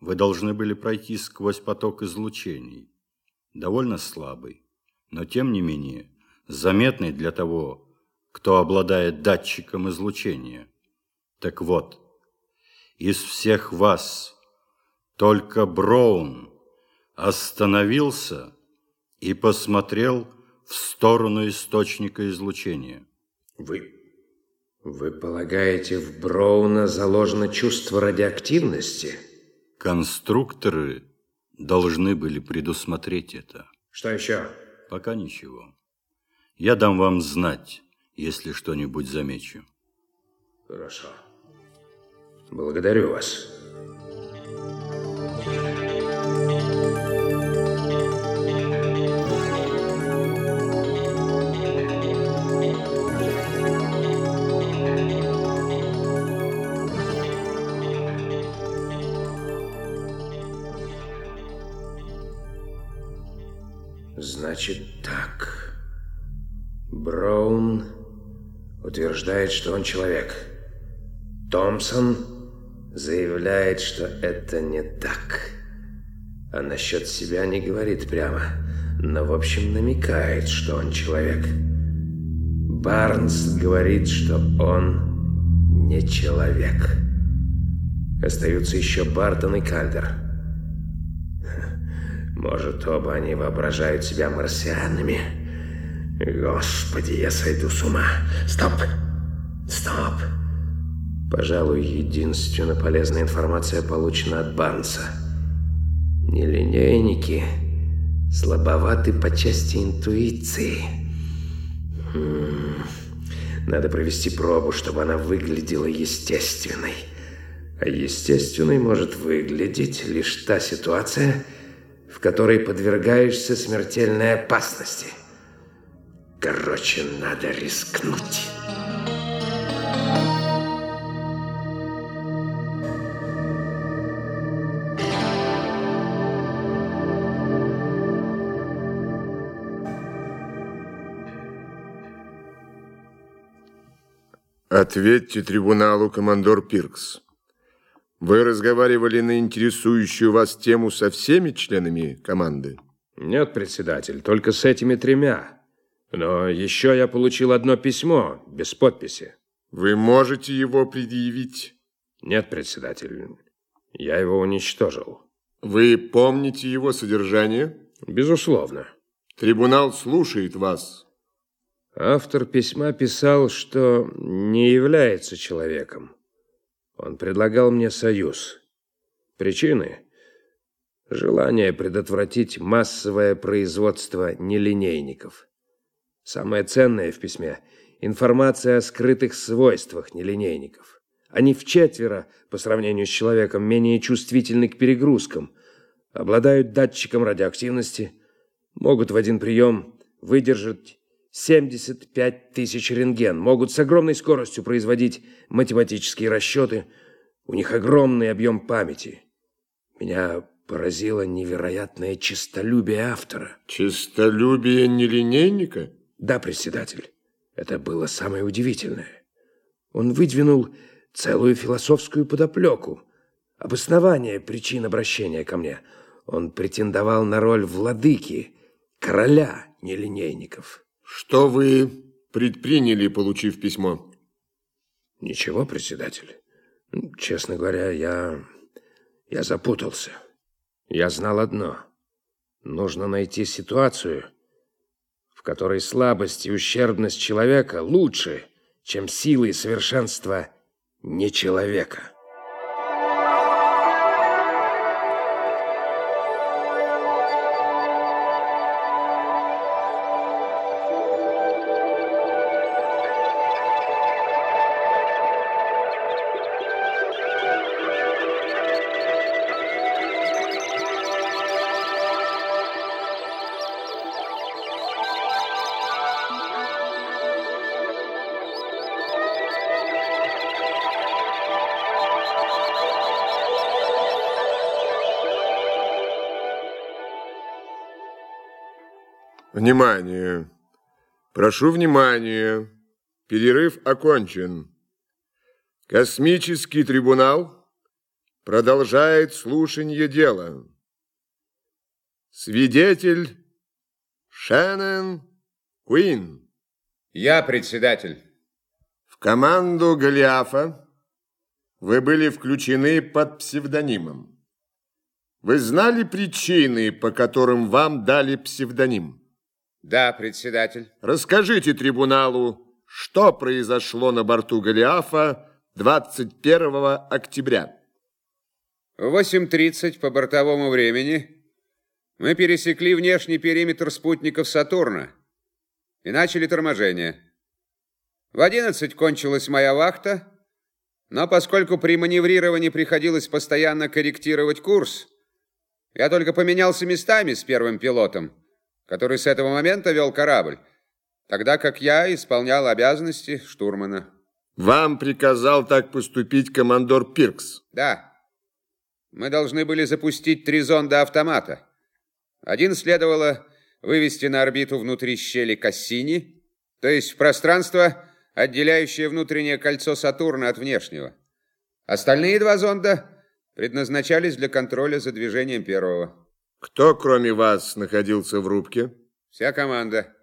вы должны были пройти сквозь поток излучений, довольно слабый, но тем не менее заметный для того, кто обладает датчиком излучения. Так вот, из всех вас только Браун остановился и посмотрел в сторону источника излучения. Вы, вы полагаете, в Броуна заложено чувство радиоактивности? Конструкторы должны были предусмотреть это. Что еще? Пока ничего. Я дам вам знать, если что-нибудь замечу. Хорошо. Благодарю вас. Значит так. Браун утверждает, что он человек. Томпсон заявляет, что это не так. А насчет себя не говорит прямо, но в общем намекает, что он человек. Барнс говорит, что он не человек. Остаются еще Бартон и Кальдер. Может, оба они воображают себя марсианами. Господи, я сойду с ума. Стоп! Стоп! Пожалуй, единственно полезная информация получена от Барнса. Нелинейники слабоваты по части интуиции. Хм. Надо провести пробу, чтобы она выглядела естественной. А естественной может выглядеть лишь та ситуация, в которой подвергаешься смертельной опасности. Короче, надо рискнуть. Ответьте трибуналу, командор Пиркс. Вы разговаривали на интересующую вас тему со всеми членами команды? Нет, председатель, только с этими тремя. Но еще я получил одно письмо без подписи. Вы можете его предъявить? Нет, председатель, я его уничтожил. Вы помните его содержание? Безусловно. Трибунал слушает вас. Автор письма писал, что не является человеком. Он предлагал мне союз. Причины? Желание предотвратить массовое производство нелинейников. Самое ценное в письме – информация о скрытых свойствах нелинейников. Они в четверо, по сравнению с человеком, менее чувствительны к перегрузкам, обладают датчиком радиоактивности, могут в один прием выдержать 75 тысяч рентген, могут с огромной скоростью производить математические расчеты. У них огромный объем памяти. Меня поразило невероятное честолюбие автора. Честолюбие нелинейника? Да, председатель. Это было самое удивительное. Он выдвинул целую философскую подоплеку, обоснование причин обращения ко мне. Он претендовал на роль владыки, короля нелинейников. Что вы предприняли, получив письмо? Ничего, председатель. Честно говоря, я... я запутался. Я знал одно. Нужно найти ситуацию, в которой слабость и ущербность человека лучше, чем силы и совершенство не человека. Внимание! Прошу внимания! Перерыв окончен. Космический трибунал продолжает слушание дела. Свидетель Шеннон Куин. Я председатель. В команду Голиафа вы были включены под псевдонимом. Вы знали причины, по которым вам дали псевдоним? Да, председатель. Расскажите трибуналу, что произошло на борту Голиафа 21 октября. В 8.30 по бортовому времени мы пересекли внешний периметр спутников Сатурна и начали торможение. В 11 кончилась моя вахта, но поскольку при маневрировании приходилось постоянно корректировать курс, я только поменялся местами с первым пилотом, который с этого момента вел корабль, тогда как я исполнял обязанности штурмана. Вам приказал так поступить командор Пиркс? Да. Мы должны были запустить три зонда автомата. Один следовало вывести на орбиту внутри щели Кассини, то есть в пространство, отделяющее внутреннее кольцо Сатурна от внешнего. Остальные два зонда предназначались для контроля за движением первого. Кто, кроме вас, находился в рубке? Вся команда.